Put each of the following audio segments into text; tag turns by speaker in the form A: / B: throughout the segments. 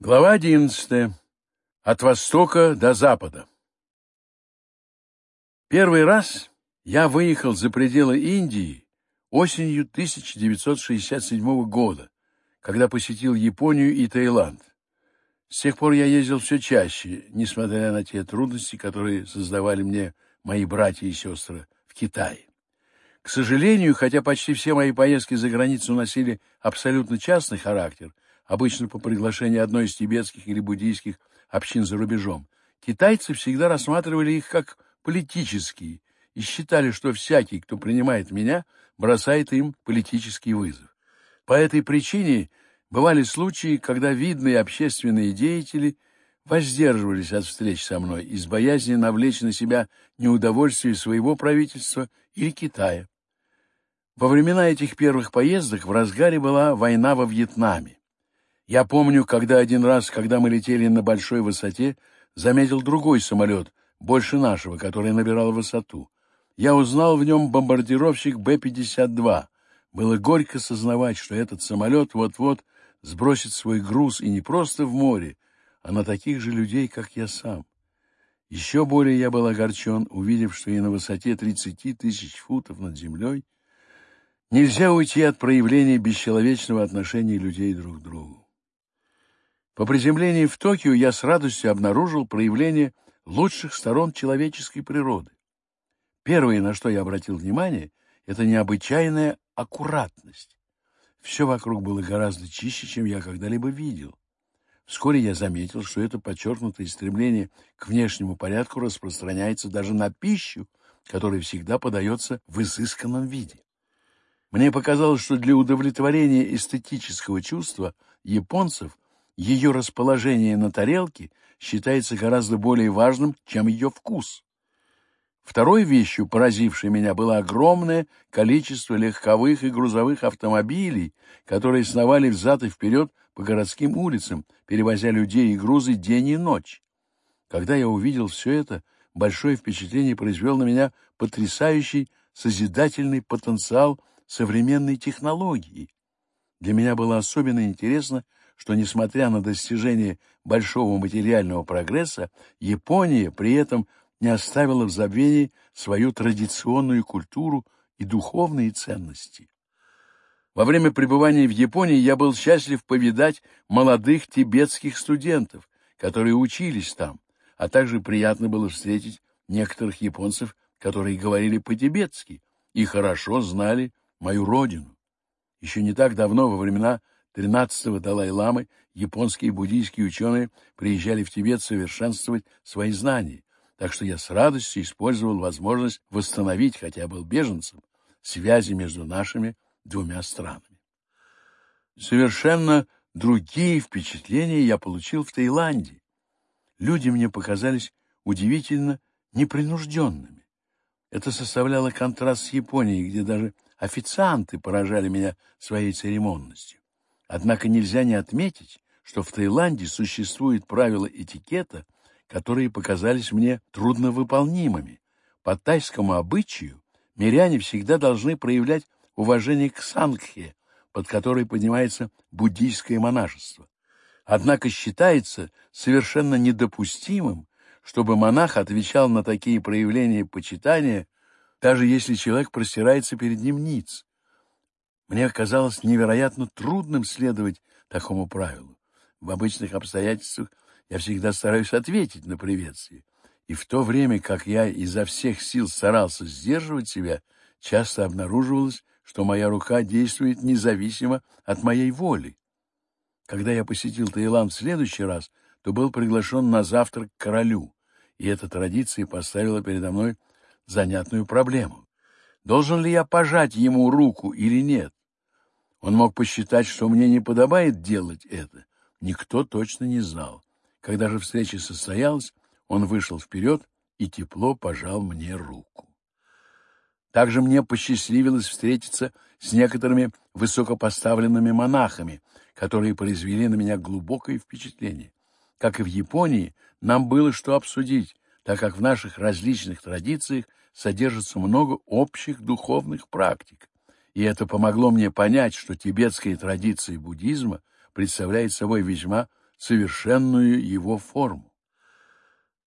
A: Глава одиннадцатая. От востока до запада. Первый раз я выехал за пределы Индии осенью 1967 года, когда посетил Японию и Таиланд. С тех пор я ездил все чаще, несмотря на те трудности, которые создавали мне мои братья и сестры в Китае. К сожалению, хотя почти все мои поездки за границу носили абсолютно частный характер – обычно по приглашению одной из тибетских или буддийских общин за рубежом. Китайцы всегда рассматривали их как политические и считали, что всякий, кто принимает меня, бросает им политический вызов. По этой причине бывали случаи, когда видные общественные деятели воздерживались от встреч со мной из боязни навлечь на себя неудовольствие своего правительства или Китая. Во времена этих первых поездок в разгаре была война во Вьетнаме. Я помню, когда один раз, когда мы летели на большой высоте, заметил другой самолет, больше нашего, который набирал высоту. Я узнал в нем бомбардировщик Б-52. Было горько сознавать, что этот самолет вот-вот сбросит свой груз и не просто в море, а на таких же людей, как я сам. Еще более я был огорчен, увидев, что и на высоте 30 тысяч футов над землей нельзя уйти от проявления бесчеловечного отношения людей друг к другу. По приземлении в Токио я с радостью обнаружил проявление лучших сторон человеческой природы. Первое, на что я обратил внимание, это необычайная аккуратность. Все вокруг было гораздо чище, чем я когда-либо видел. Вскоре я заметил, что это подчеркнутое стремление к внешнему порядку распространяется даже на пищу, которая всегда подается в изысканном виде. Мне показалось, что для удовлетворения эстетического чувства японцев – ее расположение на тарелке считается гораздо более важным, чем ее вкус. Второй вещью, поразившей меня, было огромное количество легковых и грузовых автомобилей, которые сновали взад и вперед по городским улицам, перевозя людей и грузы день и ночь. Когда я увидел все это, большое впечатление произвел на меня потрясающий созидательный потенциал современной технологии. Для меня было особенно интересно – что, несмотря на достижение большого материального прогресса, Япония при этом не оставила в забвении свою традиционную культуру и духовные ценности. Во время пребывания в Японии я был счастлив повидать молодых тибетских студентов, которые учились там, а также приятно было встретить некоторых японцев, которые говорили по-тибетски и хорошо знали мою родину. Еще не так давно, во времена 13 Далай-ламы японские буддийские ученые приезжали в Тибет совершенствовать свои знания, так что я с радостью использовал возможность восстановить, хотя был беженцем, связи между нашими двумя странами. Совершенно другие впечатления я получил в Таиланде. Люди мне показались удивительно непринужденными. Это составляло контраст с Японией, где даже официанты поражали меня своей церемонностью. Однако нельзя не отметить, что в Таиланде существуют правила этикета, которые показались мне трудновыполнимыми. По тайскому обычаю миряне всегда должны проявлять уважение к сангхе, под которой поднимается буддийское монашество. Однако считается совершенно недопустимым, чтобы монах отвечал на такие проявления почитания, даже если человек простирается перед ним ниц. Мне оказалось невероятно трудным следовать такому правилу. В обычных обстоятельствах я всегда стараюсь ответить на приветствие. И в то время, как я изо всех сил старался сдерживать себя, часто обнаруживалось, что моя рука действует независимо от моей воли. Когда я посетил Таиланд в следующий раз, то был приглашен на завтрак к королю, и эта традиция поставила передо мной занятную проблему. Должен ли я пожать ему руку или нет? Он мог посчитать, что мне не подобает делать это. Никто точно не знал. Когда же встреча состоялась, он вышел вперед и тепло пожал мне руку. Также мне посчастливилось встретиться с некоторыми высокопоставленными монахами, которые произвели на меня глубокое впечатление. Как и в Японии, нам было что обсудить, так как в наших различных традициях содержится много общих духовных практик. И это помогло мне понять, что тибетские традиции буддизма представляют собой весьма совершенную его форму.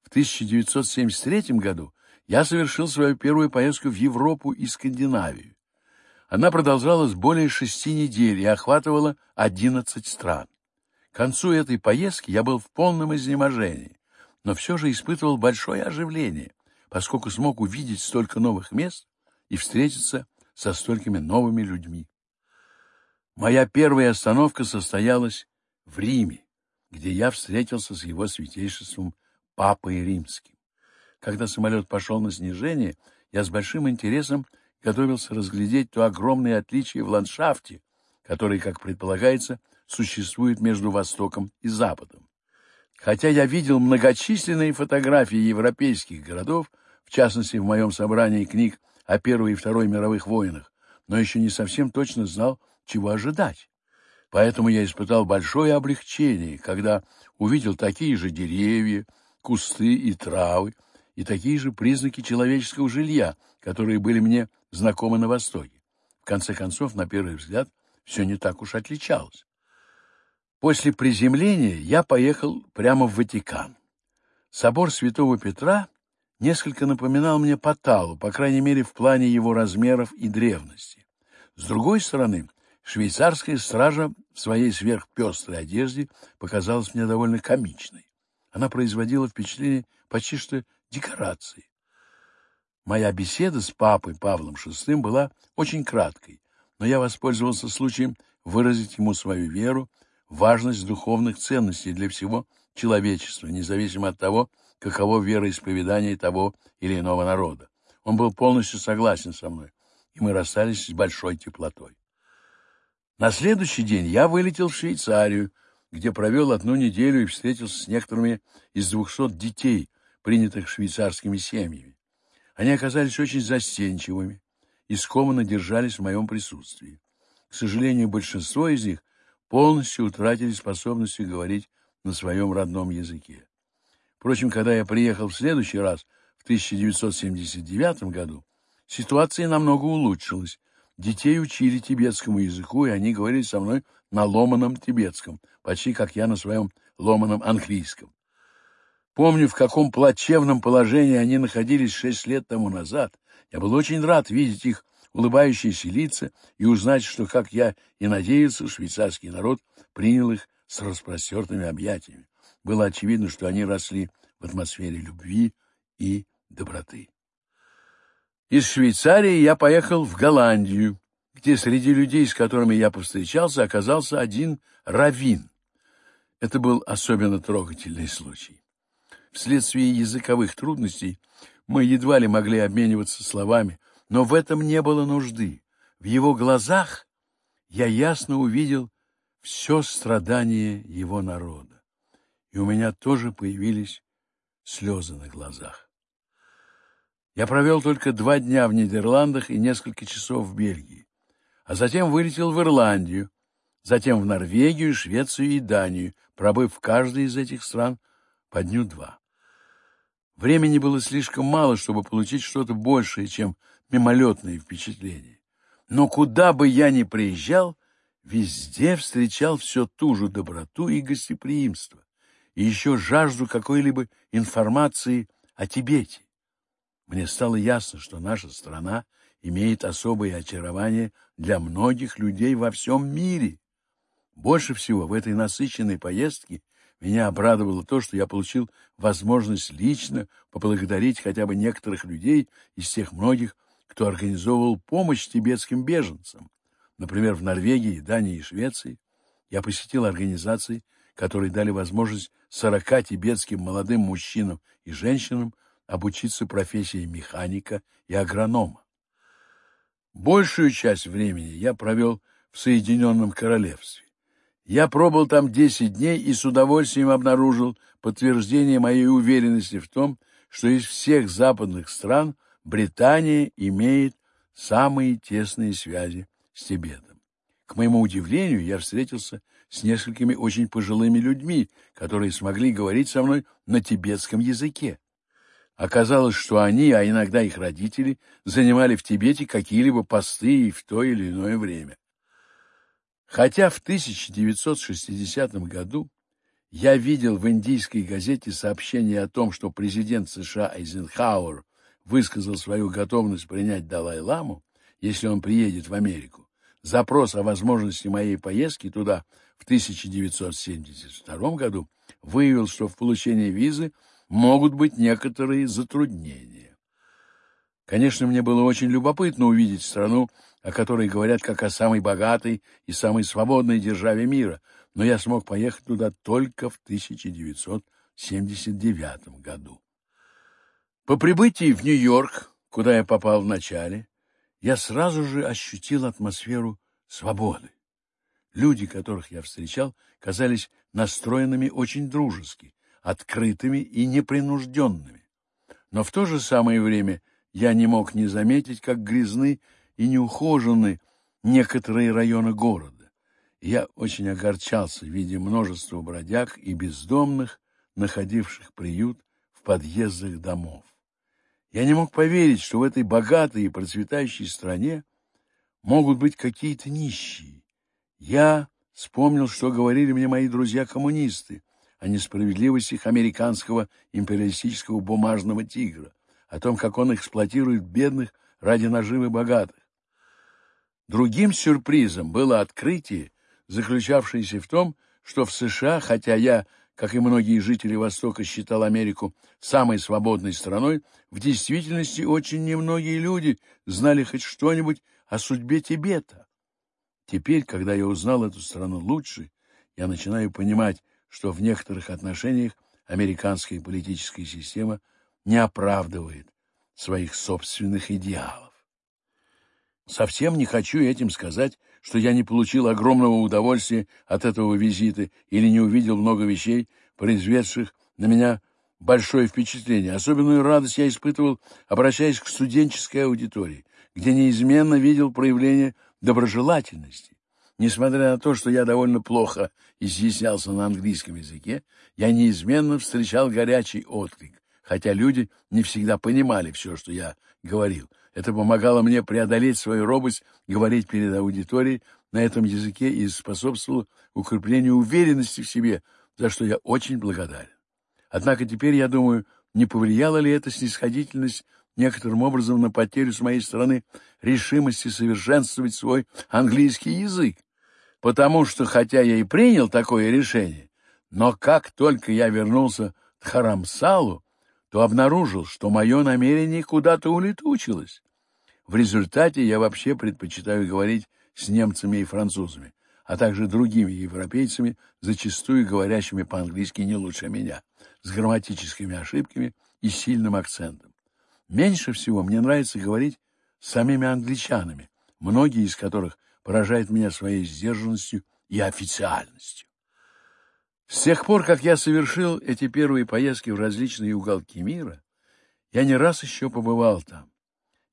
A: В 1973 году я совершил свою первую поездку в Европу и Скандинавию. Она продолжалась более шести недель и охватывала 11 стран. К концу этой поездки я был в полном изнеможении, но все же испытывал большое оживление, поскольку смог увидеть столько новых мест и встретиться со столькими новыми людьми. Моя первая остановка состоялась в Риме, где я встретился с его святейшеством Папой Римским. Когда самолет пошел на снижение, я с большим интересом готовился разглядеть то огромное отличие в ландшафте, которое, как предполагается, существует между Востоком и Западом. Хотя я видел многочисленные фотографии европейских городов, в частности, в моем собрании книг о Первой и Второй мировых войнах, но еще не совсем точно знал, чего ожидать. Поэтому я испытал большое облегчение, когда увидел такие же деревья, кусты и травы, и такие же признаки человеческого жилья, которые были мне знакомы на Востоке. В конце концов, на первый взгляд, все не так уж отличалось. После приземления я поехал прямо в Ватикан. Собор Святого Петра несколько напоминал мне Паталу, по крайней мере, в плане его размеров и древности. С другой стороны, швейцарская стража в своей сверхпестрой одежде показалась мне довольно комичной. Она производила впечатление почти что декорации. Моя беседа с папой Павлом VI была очень краткой, но я воспользовался случаем выразить ему свою веру, важность духовных ценностей для всего человечества, независимо от того, каково вероисповедание того или иного народа. Он был полностью согласен со мной, и мы расстались с большой теплотой. На следующий день я вылетел в Швейцарию, где провел одну неделю и встретился с некоторыми из двухсот детей, принятых швейцарскими семьями. Они оказались очень застенчивыми и скованно держались в моем присутствии. К сожалению, большинство из них полностью утратили способность говорить на своем родном языке. Впрочем, когда я приехал в следующий раз, в 1979 году, ситуация намного улучшилась. Детей учили тибетскому языку, и они говорили со мной на ломаном тибетском, почти как я на своем ломаном английском. Помню, в каком плачевном положении они находились шесть лет тому назад. Я был очень рад видеть их улыбающиеся лица и узнать, что, как я и надеялся, швейцарский народ принял их с распростертыми объятиями было очевидно, что они росли в атмосфере любви и доброты. Из Швейцарии я поехал в Голландию, где среди людей, с которыми я повстречался, оказался один раввин. Это был особенно трогательный случай. Вследствие языковых трудностей мы едва ли могли обмениваться словами, но в этом не было нужды. В его глазах я ясно увидел все страдание его народа и у меня тоже появились слезы на глазах. Я провел только два дня в Нидерландах и несколько часов в Бельгии, а затем вылетел в Ирландию, затем в Норвегию, Швецию и Данию, пробыв в каждой из этих стран по дню-два. Времени было слишком мало, чтобы получить что-то большее, чем мимолетные впечатления. Но куда бы я ни приезжал, везде встречал все ту же доброту и гостеприимство, и еще жажду какой-либо информации о Тибете. Мне стало ясно, что наша страна имеет особое очарование для многих людей во всем мире. Больше всего в этой насыщенной поездке меня обрадовало то, что я получил возможность лично поблагодарить хотя бы некоторых людей из тех многих, кто организовывал помощь тибетским беженцам. Например, в Норвегии, Дании и Швеции я посетил организации, которые дали возможность 40 тибетским молодым мужчинам и женщинам обучиться профессии механика и агронома. Большую часть времени я провел в Соединенном Королевстве. Я пробыл там 10 дней и с удовольствием обнаружил подтверждение моей уверенности в том, что из всех западных стран Британия имеет самые тесные связи с Тибетом. К моему удивлению, я встретился с с несколькими очень пожилыми людьми, которые смогли говорить со мной на тибетском языке. Оказалось, что они, а иногда их родители, занимали в Тибете какие-либо посты и в то или иное время. Хотя в 1960 году я видел в индийской газете сообщение о том, что президент США Эйзенхауэр высказал свою готовность принять Далай-ламу, если он приедет в Америку, запрос о возможности моей поездки туда в 1972 году выявил, что в получении визы могут быть некоторые затруднения. Конечно, мне было очень любопытно увидеть страну, о которой говорят как о самой богатой и самой свободной державе мира, но я смог поехать туда только в 1979 году. По прибытии в Нью-Йорк, куда я попал вначале, я сразу же ощутил атмосферу свободы люди, которых я встречал, казались настроенными очень дружески, открытыми и непринужденными. Но в то же самое время я не мог не заметить, как грязны и неухожены некоторые районы города. Я очень огорчался, видя множество бродяг и бездомных, находивших приют в подъездах домов. Я не мог поверить, что в этой богатой и процветающей стране могут быть какие-то нищие, я вспомнил, что говорили мне мои друзья-коммунисты о несправедливости американского империалистического бумажного тигра, о том, как он эксплуатирует бедных ради наживы богатых. Другим сюрпризом было открытие, заключавшееся в том, что в США, хотя я, как и многие жители Востока, считал Америку самой свободной страной, в действительности очень немногие люди знали хоть что-нибудь о судьбе Тибета. Теперь, когда я узнал эту страну лучше, я начинаю понимать, что в некоторых отношениях американская политическая система не оправдывает своих собственных идеалов. Совсем не хочу этим сказать, что я не получил огромного удовольствия от этого визита или не увидел много вещей, произведших на меня большое впечатление. Особенную радость я испытывал, обращаясь к студенческой аудитории, где неизменно видел проявление – доброжелательности, несмотря на то, что я довольно плохо изъяснялся на английском языке, я неизменно встречал горячий отклик, хотя люди не всегда понимали все, что я говорил. Это помогало мне преодолеть свою робость, говорить перед аудиторией на этом языке и способствовало укреплению уверенности в себе, за что я очень благодарен. Однако теперь я думаю, не повлияла ли эта снисходительность некоторым образом на потерю с моей стороны решимости совершенствовать свой английский язык, потому что, хотя я и принял такое решение, но как только я вернулся к Харамсалу, то обнаружил, что мое намерение куда-то улетучилось. В результате я вообще предпочитаю говорить с немцами и французами, а также другими европейцами, зачастую говорящими по-английски не лучше меня, с грамматическими ошибками и сильным акцентом меньше всего мне нравится говорить самими англичанами, многие из которых поражают меня своей сдержанностью и официальностью. С тех пор, как я совершил эти первые поездки в различные уголки мира, я не раз еще побывал там.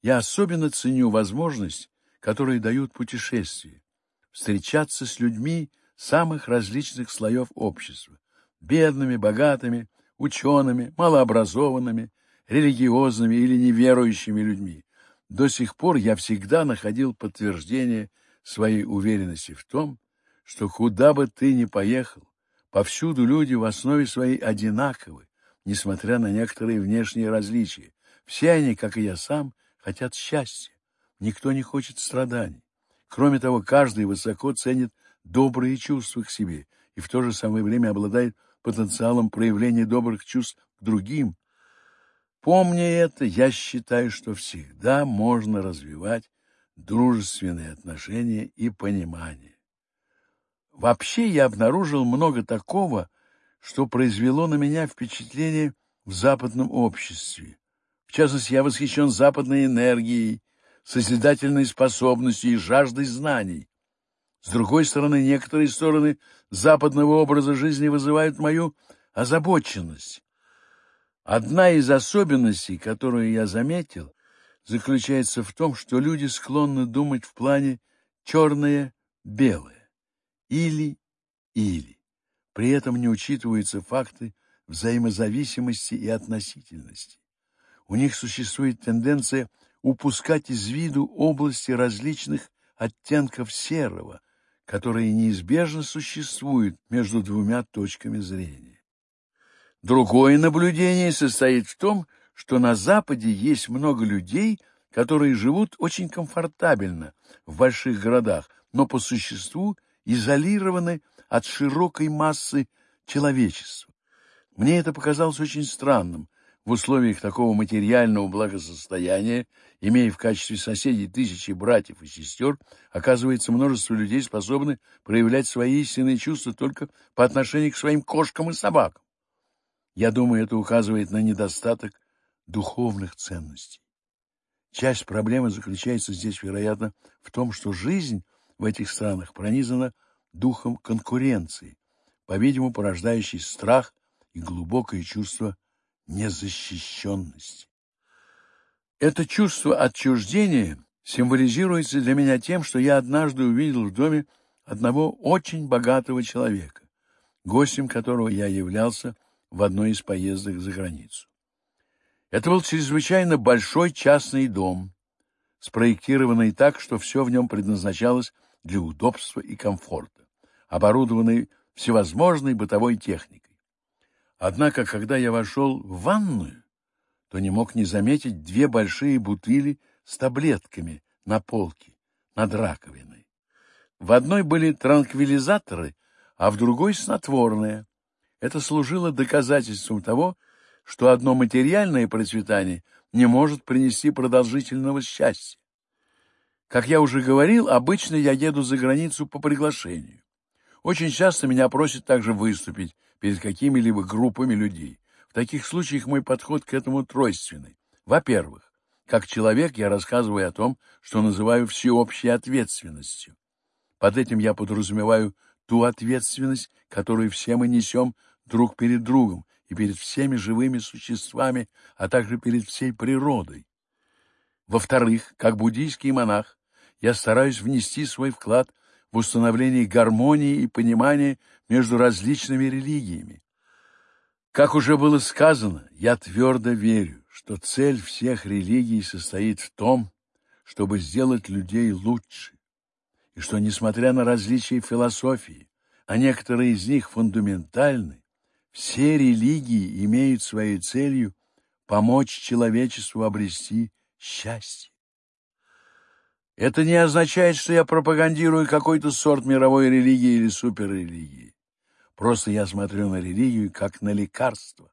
A: Я особенно ценю возможность, которую дают путешествия, встречаться с людьми самых различных слоев общества, бедными, богатыми, учеными, малообразованными, религиозными или неверующими людьми, до сих пор я всегда находил подтверждение своей уверенности в том, что куда бы ты ни поехал, повсюду люди в основе своей одинаковы, несмотря на некоторые внешние различия. Все они, как и я сам, хотят счастья. Никто не хочет страданий. Кроме того, каждый высоко ценит добрые чувства к себе и в то же самое время обладает потенциалом проявления добрых чувств к другим, Помни это, я считаю, что всегда можно развивать дружественные отношения и понимание. Вообще я обнаружил много такого, что произвело на меня впечатление в западном обществе. В частности, я восхищен западной энергией, созидательной способностью и жаждой знаний. С другой стороны, некоторые стороны западного образа жизни вызывают мою озабоченность. Одна из особенностей, которую я заметил, заключается в том, что люди склонны думать в плане черное-белое, или-или. При этом не учитываются факты взаимозависимости и относительности. У них существует тенденция упускать из виду области различных оттенков серого, которые неизбежно существуют между двумя точками зрения. Другое наблюдение состоит в том, что на Западе есть много людей, которые живут очень комфортабельно в больших городах, но по существу изолированы от широкой массы человечества. Мне это показалось очень странным. В условиях такого материального благосостояния, имея в качестве соседей тысячи братьев и сестер, оказывается, множество людей способны проявлять свои истинные чувства только по отношению к своим кошкам и собакам. Я думаю, это указывает на недостаток духовных ценностей. Часть проблемы заключается здесь, вероятно, в том, что жизнь в этих странах пронизана духом конкуренции, по-видимому, порождающей страх и глубокое чувство незащищенности. Это чувство отчуждения символизируется для меня тем, что я однажды увидел в доме одного очень богатого человека, гостем которого я являлся в одной из поездок за границу. Это был чрезвычайно большой частный дом, спроектированный так, что все в нем предназначалось для удобства и комфорта, оборудованный всевозможной бытовой техникой. Однако, когда я вошел в ванную, то не мог не заметить две большие бутыли с таблетками на полке над раковиной. В одной были транквилизаторы, а в другой — снотворные — это служило доказательством того, что одно материальное процветание не может принести продолжительного счастья. Как я уже говорил, обычно я еду за границу по приглашению. Очень часто меня просят также выступить перед какими-либо группами людей. В таких случаях мой подход к этому тройственный. Во-первых, как человек я рассказываю о том, что называю всеобщей ответственностью. Под этим я подразумеваю ту ответственность, которую все мы несем друг перед другом и перед всеми живыми существами, а также перед всей природой. Во-вторых, как буддийский монах, я стараюсь внести свой вклад в установление гармонии и понимания между различными религиями. Как уже было сказано, я твердо верю, что цель всех религий состоит в том, чтобы сделать людей лучше, и что, несмотря на различия философии, а некоторые из них фундаментальны, все религии имеют своей целью помочь человечеству обрести счастье. Это не означает, что я пропагандирую какой-то сорт мировой религии или суперрелигии. Просто я смотрю на религию как на лекарство.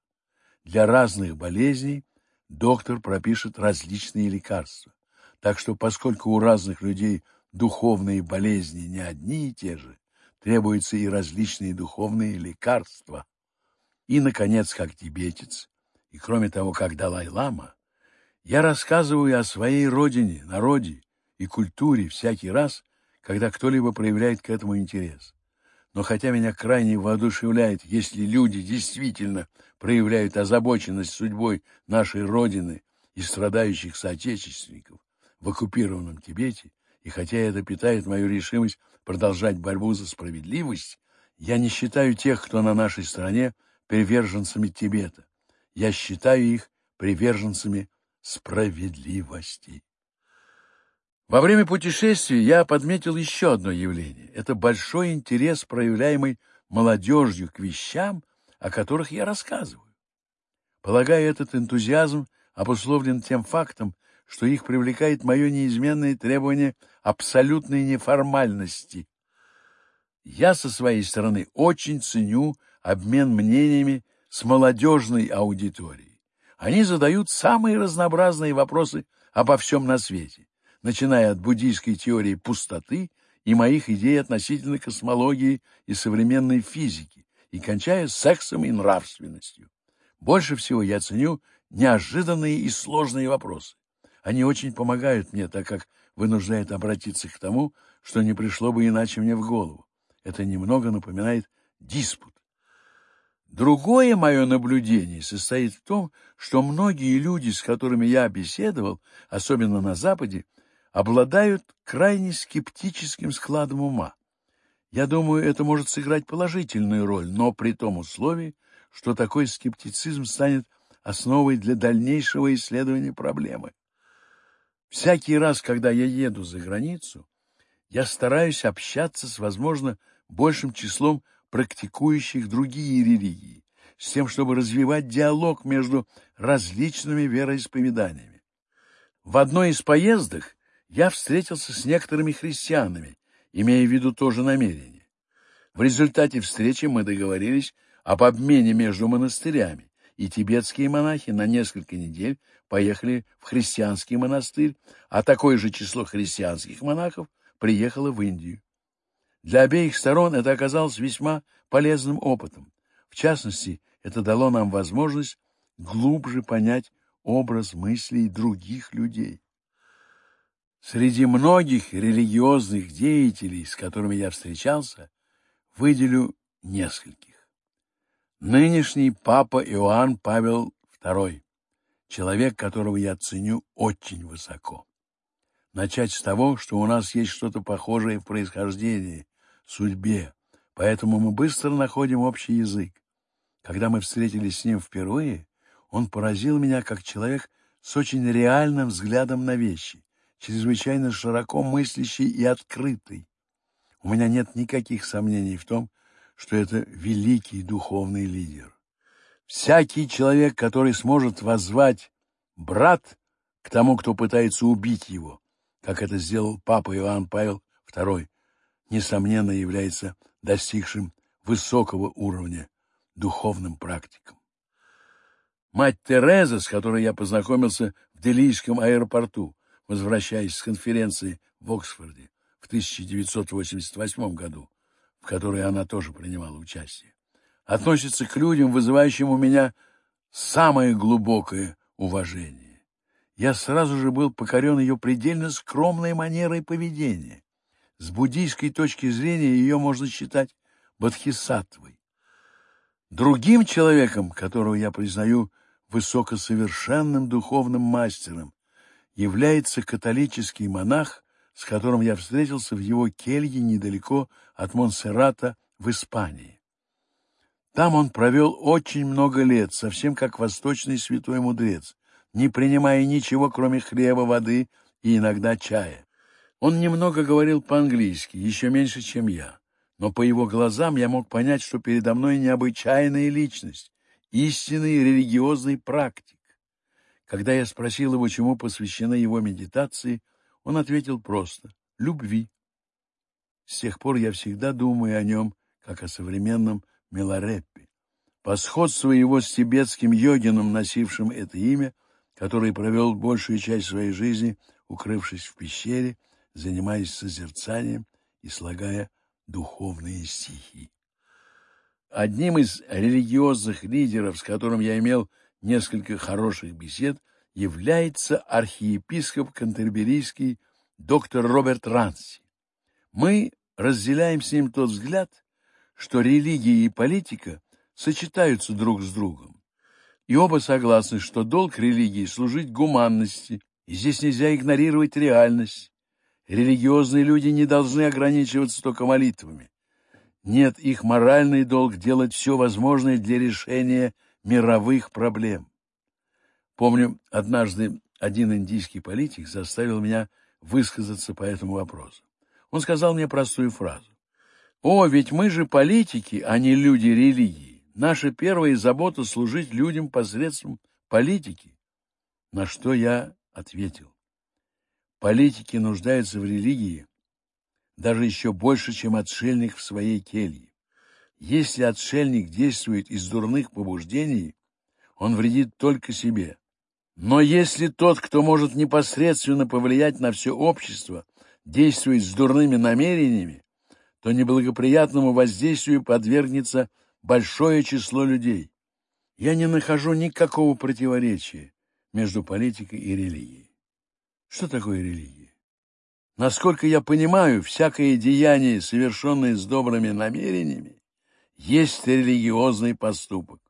A: Для разных болезней доктор пропишет различные лекарства. Так что поскольку у разных людей духовные болезни не одни и те же, требуются и различные духовные лекарства и, наконец, как тибетец, и, кроме того, как Далай-лама, я рассказываю о своей родине, народе и культуре всякий раз, когда кто-либо проявляет к этому интерес. Но хотя меня крайне воодушевляет, если люди действительно проявляют озабоченность судьбой нашей Родины и страдающих соотечественников в оккупированном Тибете, и хотя это питает мою решимость продолжать борьбу за справедливость, я не считаю тех, кто на нашей стране приверженцами Тибета. Я считаю их приверженцами справедливости. Во время путешествий я подметил еще одно явление. Это большой интерес, проявляемый молодежью к вещам, о которых я рассказываю. Полагаю, этот энтузиазм обусловлен тем фактом, что их привлекает мое неизменное требование абсолютной неформальности. Я, со своей стороны, очень ценю обмен мнениями с молодежной аудиторией. Они задают самые разнообразные вопросы обо всем на свете, начиная от буддийской теории пустоты и моих идей относительно космологии и современной физики, и кончая сексом и нравственностью. Больше всего я ценю неожиданные и сложные вопросы. Они очень помогают мне, так как вынуждают обратиться к тому, что не пришло бы иначе мне в голову. Это немного напоминает диспут. Другое мое наблюдение состоит в том, что многие люди, с которыми я беседовал, особенно на Западе, обладают крайне скептическим складом ума. Я думаю, это может сыграть положительную роль, но при том условии, что такой скептицизм станет основой для дальнейшего исследования проблемы. Всякий раз, когда я еду за границу, я стараюсь общаться с, возможно, большим числом практикующих другие религии, с тем, чтобы развивать диалог между различными вероисповеданиями. В одной из поездок я встретился с некоторыми христианами, имея в виду то же намерение. В результате встречи мы договорились об обмене между монастырями, и тибетские монахи на несколько недель поехали в христианский монастырь, а такое же число христианских монахов приехало в Индию. Для обеих сторон это оказалось весьма полезным опытом. В частности, это дало нам возможность глубже понять образ мыслей других людей. Среди многих религиозных деятелей, с которыми я встречался, выделю нескольких. Нынешний папа Иоанн Павел II, человек, которого я ценю очень высоко. Начать с того, что у нас есть что-то похожее в происхождении, судьбе, поэтому мы быстро находим общий язык. Когда мы встретились с ним впервые, он поразил меня как человек с очень реальным взглядом на вещи, чрезвычайно широко мыслящий и открытый. У меня нет никаких сомнений в том, что это великий духовный лидер. Всякий человек, который сможет воззвать «брат» к тому, кто пытается убить его, как это сделал папа Иоанн Павел II, несомненно, является достигшим высокого уровня духовным практиком. Мать Тереза, с которой я познакомился в Делийском аэропорту, возвращаясь с конференции в Оксфорде в 1988 году, в которой она тоже принимала участие, относится к людям, вызывающим у меня самое глубокое уважение. Я сразу же был покорен ее предельно скромной манерой поведения, с буддийской точки зрения ее можно считать бодхисаттвой. Другим человеком, которого я признаю высокосовершенным духовным мастером, является католический монах, с которым я встретился в его келье недалеко от Монсеррата в Испании. Там он провел очень много лет, совсем как восточный святой мудрец, не принимая ничего, кроме хлеба, воды и иногда чая. Он немного говорил по-английски, еще меньше, чем я, но по его глазам я мог понять, что передо мной необычайная личность, истинный религиозный практик. Когда я спросил его, чему посвящена его медитации, он ответил просто — любви. С тех пор я всегда думаю о нем, как о современном Милареппе. По сходству его с тибетским йогином, носившим это имя, который провел большую часть своей жизни, укрывшись в пещере, занимаясь созерцанием и слагая духовные стихи. Одним из религиозных лидеров, с которым я имел несколько хороших бесед, является архиепископ Кантерберийский доктор Роберт Ранси. Мы разделяем с ним тот взгляд, что религия и политика сочетаются друг с другом, и оба согласны, что долг религии служить гуманности, и здесь нельзя игнорировать реальность, Религиозные люди не должны ограничиваться только молитвами. Нет, их моральный долг делать все возможное для решения мировых проблем. Помню, однажды один индийский политик заставил меня высказаться по этому вопросу. Он сказал мне простую фразу. «О, ведь мы же политики, а не люди религии. Наша первая забота — служить людям посредством политики». На что я ответил. Политики нуждаются в религии, даже еще больше, чем отшельник в своей келье. Если отшельник действует из дурных побуждений, он вредит только себе. Но если тот, кто может непосредственно повлиять на все общество, действует с дурными намерениями, то неблагоприятному воздействию подвергнется большое число людей. Я не нахожу никакого противоречия между политикой и религией. Что такое религия? Насколько я понимаю, всякое деяние, совершенное с добрыми намерениями, есть религиозный поступок.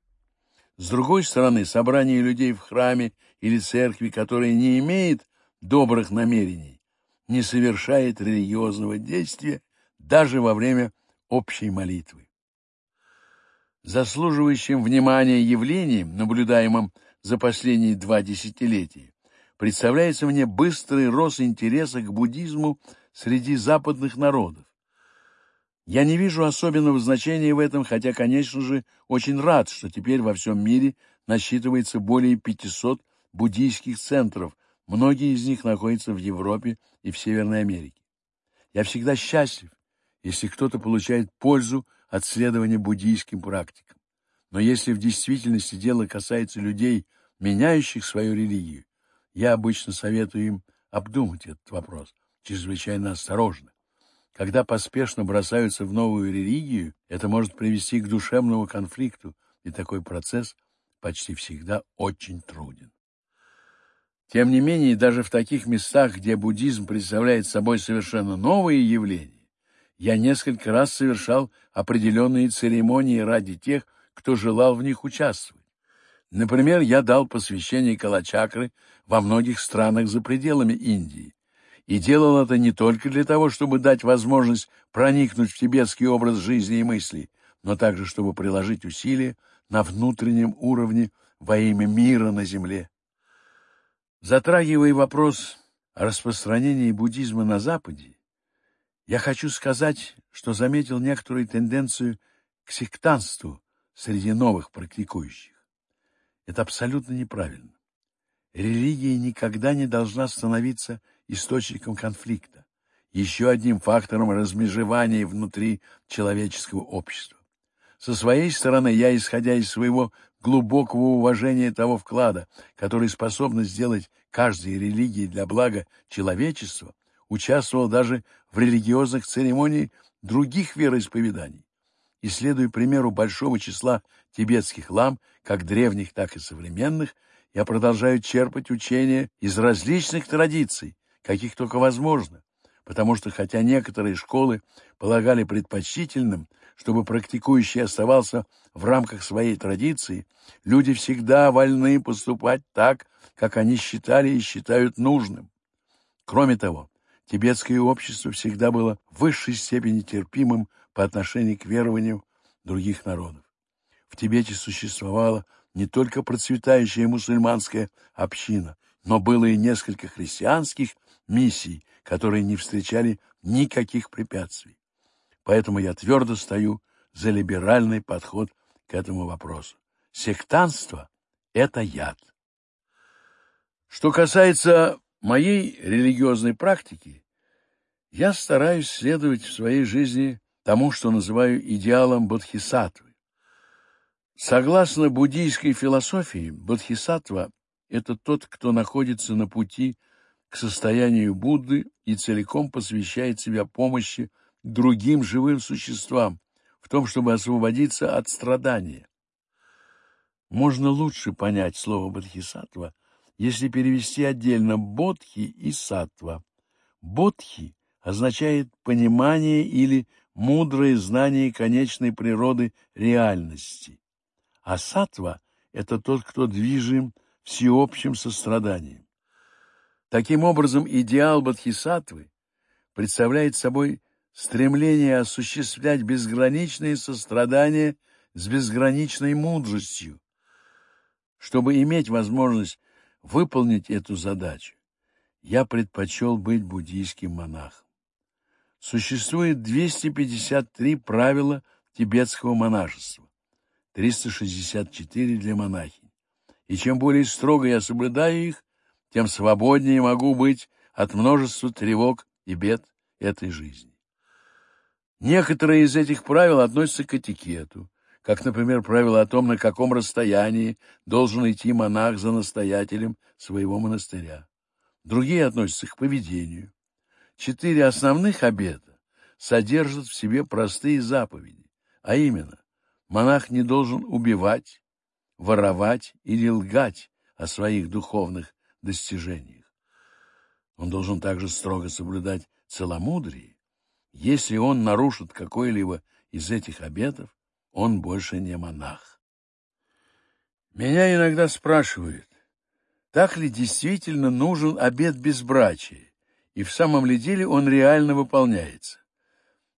A: С другой стороны, собрание людей в храме или церкви, которое не имеет добрых намерений, не совершает религиозного действия даже во время общей молитвы. Заслуживающим внимания явлением, наблюдаемым за последние два десятилетия, представляется мне быстрый рост интереса к буддизму среди западных народов. Я не вижу особенного значения в этом, хотя, конечно же, очень рад, что теперь во всем мире насчитывается более 500 буддийских центров, многие из них находятся в Европе и в Северной Америке. Я всегда счастлив, если кто-то получает пользу от следования буддийским практикам. Но если в действительности дело касается людей, меняющих свою религию, я обычно советую им обдумать этот вопрос, чрезвычайно осторожно. Когда поспешно бросаются в новую религию, это может привести к душевному конфликту, и такой процесс почти всегда очень труден. Тем не менее, даже в таких местах, где буддизм представляет собой совершенно новые явления, я несколько раз совершал определенные церемонии ради тех, кто желал в них участвовать. Например, я дал посвящение Калачакры во многих странах за пределами Индии. И делал это не только для того, чтобы дать возможность проникнуть в тибетский образ жизни и мыслей, но также чтобы приложить усилия на внутреннем уровне во имя мира на земле. Затрагивая вопрос о распространении буддизма на Западе, я хочу сказать, что заметил некоторую тенденцию к сектанству среди новых практикующих. Это абсолютно неправильно. Религия никогда не должна становиться источником конфликта, еще одним фактором размежевания внутри человеческого общества. Со своей стороны, я, исходя из своего глубокого уважения того вклада, который способна сделать каждая религии для блага человечества, участвовал даже в религиозных церемониях других вероисповеданий, исследуя примеру большого числа тибетских лам, как древних, так и современных, я продолжаю черпать учения из различных традиций, каких только возможно, потому что хотя некоторые школы полагали предпочтительным, чтобы практикующий оставался в рамках своей традиции, люди всегда вольны поступать так, как они считали и считают нужным. Кроме того, тибетское общество всегда было в высшей степени терпимым по отношению к верованию других народов. В Тибете существовала не только процветающая мусульманская община, но было и несколько христианских миссий, которые не встречали никаких препятствий. Поэтому я твердо стою за либеральный подход к этому вопросу. Сектанство – это яд. Что касается моей религиозной практики, я стараюсь следовать в своей жизни тому, что называю идеалом бодхисаттвы. Согласно буддийской философии, бодхисаттва — это тот, кто находится на пути к состоянию Будды и целиком посвящает себя помощи другим живым существам в том, чтобы освободиться от страдания. Можно лучше понять слово бодхисаттва, если перевести отдельно бодхи и саттва. Бодхи означает понимание или мудрые знания конечной природы реальности. А сатва – это тот, кто движим всеобщим состраданием. Таким образом, идеал бодхисаттвы представляет собой стремление осуществлять безграничные сострадания с безграничной мудростью. Чтобы иметь возможность выполнить эту задачу, я предпочел быть буддийским монахом существует 253 правила тибетского монашества, 364 для монахинь. И чем более строго я соблюдаю их, тем свободнее могу быть от множества тревог и бед этой жизни. Некоторые из этих правил относятся к этикету, как, например, правило о том, на каком расстоянии должен идти монах за настоятелем своего монастыря. Другие относятся к поведению четыре основных обета содержат в себе простые заповеди, а именно, монах не должен убивать, воровать или лгать о своих духовных достижениях. Он должен также строго соблюдать целомудрие. Если он нарушит какой-либо из этих обетов, он больше не монах. Меня иногда спрашивают, так ли действительно нужен обет безбрачия? и в самом ли деле он реально выполняется.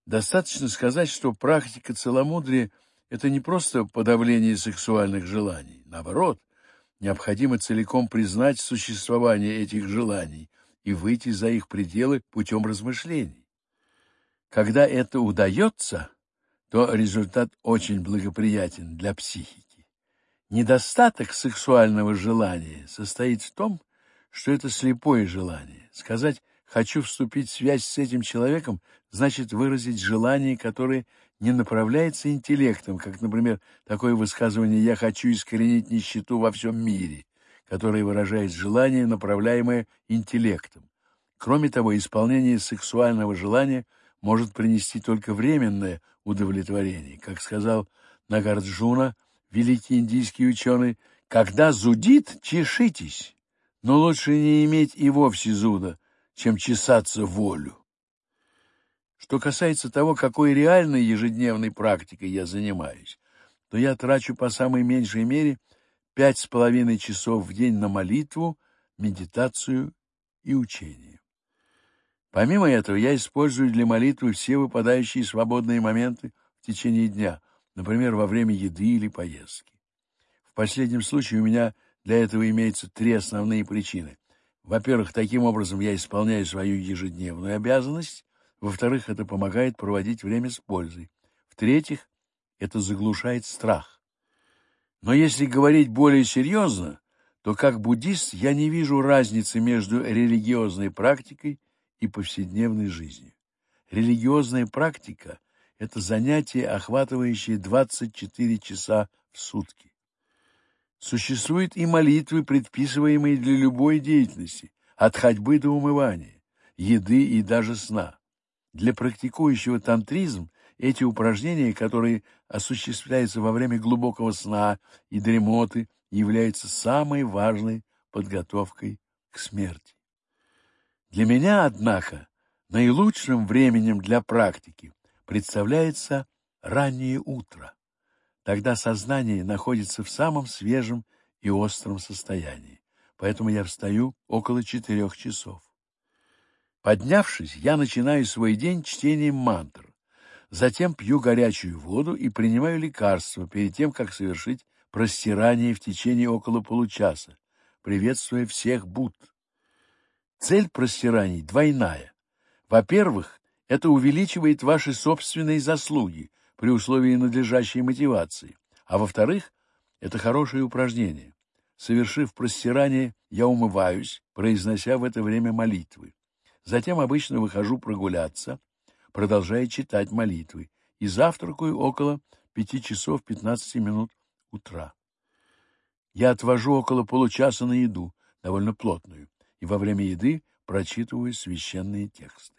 A: Достаточно сказать, что практика целомудрия – это не просто подавление сексуальных желаний. Наоборот, необходимо целиком признать существование этих желаний и выйти за их пределы путем размышлений. Когда это удается, то результат очень благоприятен для психики. Недостаток сексуального желания состоит в том, что это слепое желание. Сказать Хочу вступить в связь с этим человеком значит выразить желание, которое не направляется интеллектом, как, например, такое высказывание «я хочу искоренить нищету во всем мире», которое выражает желание, направляемое интеллектом. Кроме того, исполнение сексуального желания может принести только временное удовлетворение. Как сказал Нагарджуна, великий индийский ученый, «Когда зудит, чешитесь, но лучше не иметь и вовсе зуда, чем чесаться волю. Что касается того, какой реальной ежедневной практикой я занимаюсь, то я трачу по самой меньшей мере пять с половиной часов в день на молитву, медитацию и учение. Помимо этого, я использую для молитвы все выпадающие свободные моменты в течение дня, например, во время еды или поездки. В последнем случае у меня для этого имеются три основные причины. Во-первых, таким образом я исполняю свою ежедневную обязанность. Во-вторых, это помогает проводить время с пользой. В-третьих, это заглушает страх. Но если говорить более серьезно, то как буддист я не вижу разницы между религиозной практикой и повседневной жизнью. Религиозная практика – это занятие, охватывающее 24 часа в сутки. Существуют и молитвы, предписываемые для любой деятельности, от ходьбы до умывания, еды и даже сна. Для практикующего тантризм эти упражнения, которые осуществляются во время глубокого сна и дремоты, являются самой важной подготовкой к смерти. Для меня, однако, наилучшим временем для практики представляется раннее утро. Тогда сознание находится в самом свежем и остром состоянии, поэтому я встаю около четырех часов. Поднявшись, я начинаю свой день чтением мантр, затем пью горячую воду и принимаю лекарства перед тем, как совершить простирание в течение около получаса, приветствуя всех Будд. Цель простираний двойная. Во-первых, это увеличивает ваши собственные заслуги – при условии надлежащей мотивации. А во-вторых, это хорошее упражнение. Совершив простирание, я умываюсь, произнося в это время молитвы. Затем обычно выхожу прогуляться, продолжая читать молитвы, и завтракаю около 5 часов 15 минут утра. Я отвожу около получаса на еду, довольно плотную, и во время еды прочитываю священные тексты.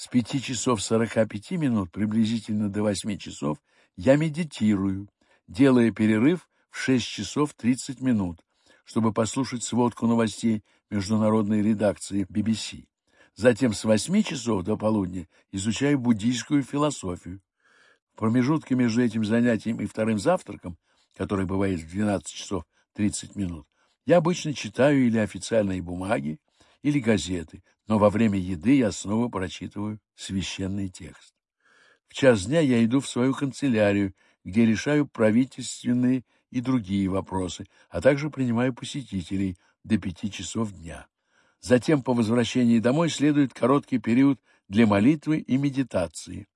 A: С пяти часов сорока пяти минут приблизительно до восьми часов я медитирую, делая перерыв в шесть часов тридцать минут, чтобы послушать сводку новостей международной редакции BBC. Затем с восьми часов до полудня изучаю буддийскую философию. В промежутке между этим занятием и вторым завтраком, который бывает в 12 часов 30 минут, я обычно читаю или официальные бумаги, или газеты, но во время еды я снова прочитываю священный текст. В час дня я иду в свою канцелярию, где решаю правительственные и другие вопросы, а также принимаю посетителей до пяти часов дня. Затем по возвращении домой следует короткий период для молитвы и медитации.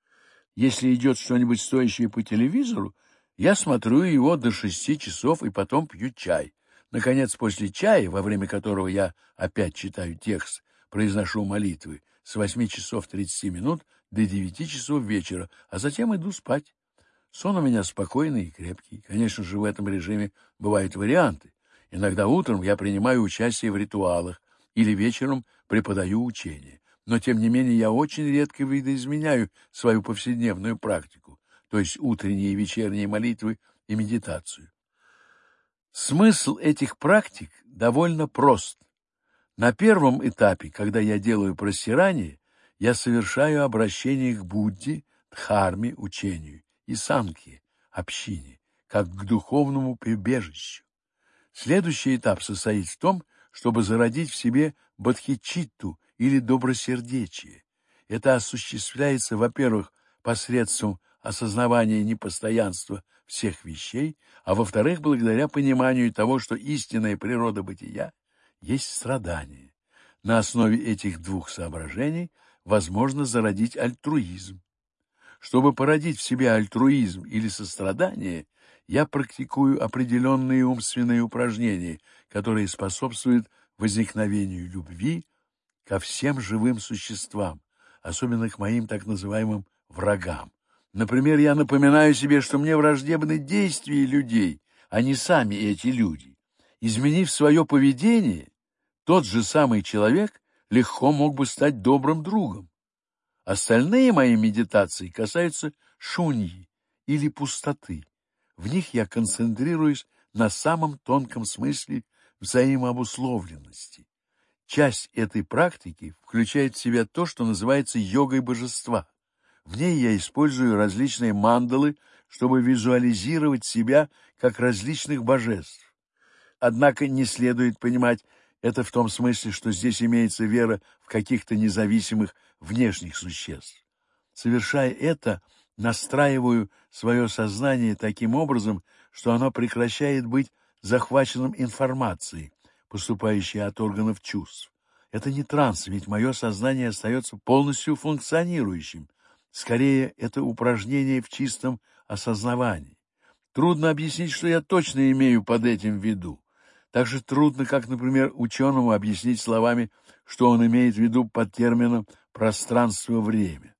A: Если идет что-нибудь стоящее по телевизору, я смотрю его до шести часов и потом пью чай. Наконец, после чая, во время которого я опять читаю текст, Произношу молитвы с восьми часов тридцати минут до девяти часов вечера, а затем иду спать. Сон у меня спокойный и крепкий. Конечно же, в этом режиме бывают варианты. Иногда утром я принимаю участие в ритуалах или вечером преподаю учение. Но, тем не менее, я очень редко видоизменяю свою повседневную практику, то есть утренние и вечерние молитвы и медитацию. Смысл этих практик довольно прост. На первом этапе, когда я делаю просирание, я совершаю обращение к Будде, Дхарме, учению, и самке, общине, как к духовному прибежищу. Следующий этап состоит в том, чтобы зародить в себе бодхичитту или добросердечие. Это осуществляется, во-первых, посредством осознавания непостоянства всех вещей, а во-вторых, благодаря пониманию того, что истинная природа бытия — есть страдание. На основе этих двух соображений возможно зародить альтруизм. Чтобы породить в себе альтруизм или сострадание, я практикую определенные умственные упражнения, которые способствуют возникновению любви ко всем живым существам, особенно к моим так называемым врагам. Например, я напоминаю себе, что мне враждебны действия людей, а не сами эти люди. Изменив свое поведение, тот же самый человек легко мог бы стать добрым другом. Остальные мои медитации касаются шуньи или пустоты. В них я концентрируюсь на самом тонком смысле взаимообусловленности. Часть этой практики включает в себя то, что называется йогой божества. В ней я использую различные мандалы, чтобы визуализировать себя как различных божеств. Однако не следует понимать это в том смысле, что здесь имеется вера в каких-то независимых внешних существ. Совершая это, настраиваю свое сознание таким образом, что оно прекращает быть захваченным информацией, поступающей от органов чувств. Это не транс, ведь мое сознание остается полностью функционирующим. Скорее, это упражнение в чистом осознавании. Трудно объяснить, что я точно имею под этим в виду. Также трудно, как, например, ученому объяснить словами, что он имеет в виду под термином «пространство-время».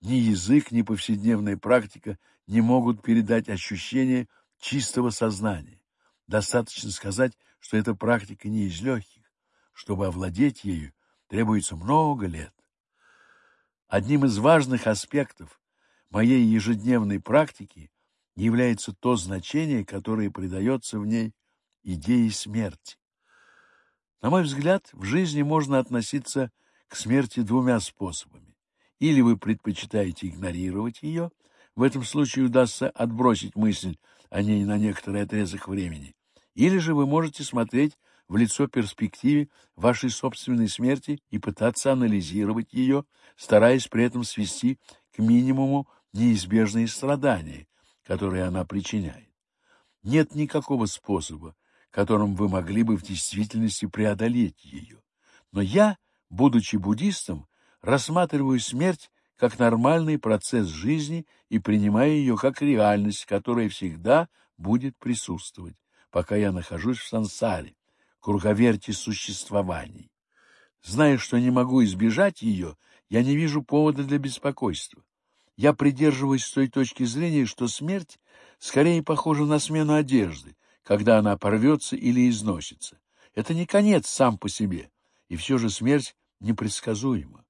A: Ни язык, ни повседневная практика не могут передать ощущение чистого сознания. Достаточно сказать, что эта практика не из легких. Чтобы овладеть ею, требуется много лет. Одним из важных аспектов моей ежедневной практики является то значение, которое придается в ней идеи смерти. На мой взгляд, в жизни можно относиться к смерти двумя способами. Или вы предпочитаете игнорировать ее, в этом случае удастся отбросить мысль о ней на некоторый отрезок времени, или же вы можете смотреть в лицо перспективе вашей собственной смерти и пытаться анализировать ее, стараясь при этом свести к минимуму неизбежные страдания, которые она причиняет. Нет никакого способа которым вы могли бы в действительности преодолеть ее. Но я, будучи буддистом, рассматриваю смерть как нормальный процесс жизни и принимаю ее как реальность, которая всегда будет присутствовать, пока я нахожусь в сансаре, круговерте существований. Зная, что не могу избежать ее, я не вижу повода для беспокойства. Я придерживаюсь той точки зрения, что смерть скорее похожа на смену одежды, когда она порвется или износится. Это не конец сам по себе, и все же смерть непредсказуема.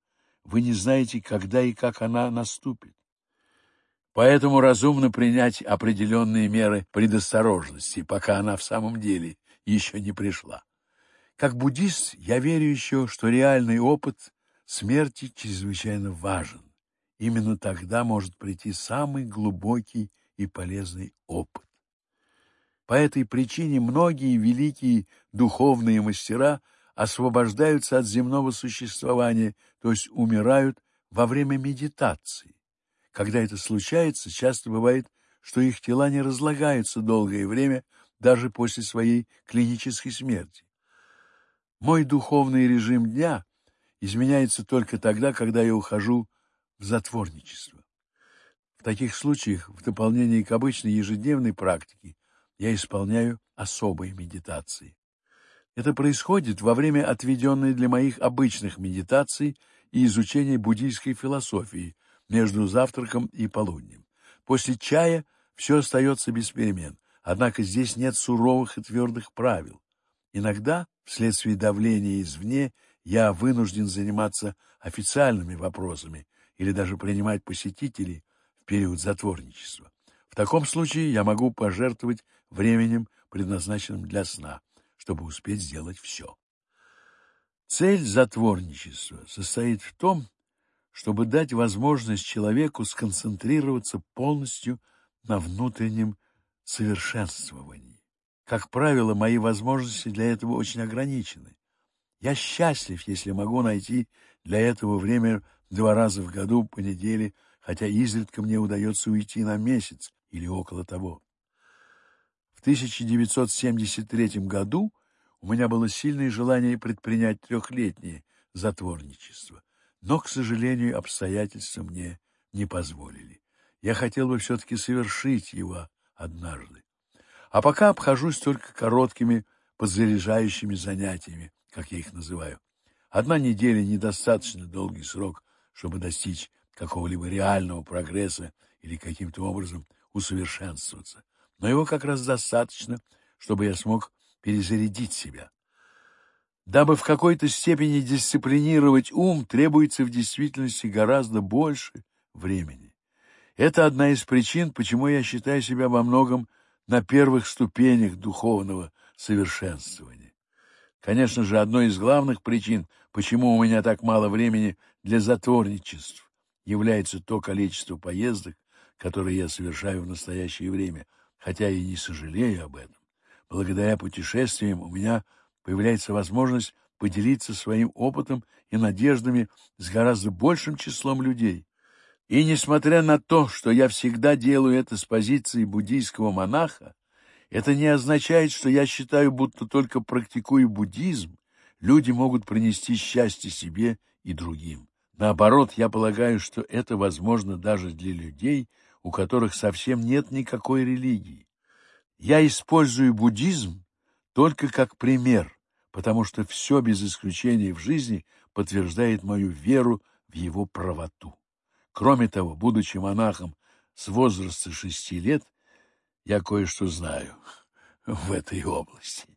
A: Вы не знаете, когда и как она наступит. Поэтому разумно принять определенные меры предосторожности, пока она в самом деле еще не пришла. Как буддист я верю еще, что реальный опыт смерти чрезвычайно важен. Именно тогда может прийти самый глубокий и полезный опыт. По этой причине многие великие духовные мастера освобождаются от земного существования, то есть умирают во время медитации. Когда это случается, часто бывает, что их тела не разлагаются долгое время, даже после своей клинической смерти. Мой духовный режим дня изменяется только тогда, когда я ухожу в затворничество. В таких случаях, в дополнение к обычной ежедневной практике, я исполняю особые медитации. Это происходит во время отведенной для моих обычных медитаций и изучения буддийской философии между завтраком и полуднем. После чая все остается без перемен, однако здесь нет суровых и твердых правил. Иногда, вследствие давления извне, я вынужден заниматься официальными вопросами или даже принимать посетителей в период затворничества. В таком случае я могу пожертвовать временем, предназначенным для сна, чтобы успеть сделать все. Цель затворничества состоит в том, чтобы дать возможность человеку сконцентрироваться полностью на внутреннем совершенствовании. Как правило, мои возможности для этого очень ограничены. Я счастлив, если могу найти для этого время два раза в году по неделе, хотя изредка мне удается уйти на месяц или около того. В 1973 году у меня было сильное желание предпринять трехлетнее затворничество, но, к сожалению, обстоятельства мне не позволили. Я хотел бы все-таки совершить его однажды. А пока обхожусь только короткими подзаряжающими занятиями, как я их называю. Одна неделя — недостаточно долгий срок, чтобы достичь какого-либо реального прогресса или каким-то образом усовершенствоваться. Но его как раз достаточно, чтобы я смог перезарядить себя. Дабы в какой-то степени дисциплинировать ум, требуется в действительности гораздо больше времени. Это одна из причин, почему я считаю себя во многом на первых ступенях духовного совершенствования. Конечно же, одной из главных причин, почему у меня так мало времени для затворничеств, является то количество поездок, которые я совершаю в настоящее время, хотя и не сожалею об этом. Благодаря путешествиям у меня появляется возможность поделиться своим опытом и надеждами с гораздо большим числом людей. И несмотря на то, что я всегда делаю это с позиции буддийского монаха, это не означает, что я считаю, будто только практикуя буддизм, люди могут принести счастье себе и другим. Наоборот, я полагаю, что это возможно даже для людей – у которых совсем нет никакой религии. Я использую буддизм только как пример, потому что все без исключения в жизни подтверждает мою веру в его правоту. Кроме того, будучи монахом с возраста шести лет, я кое-что знаю в этой области.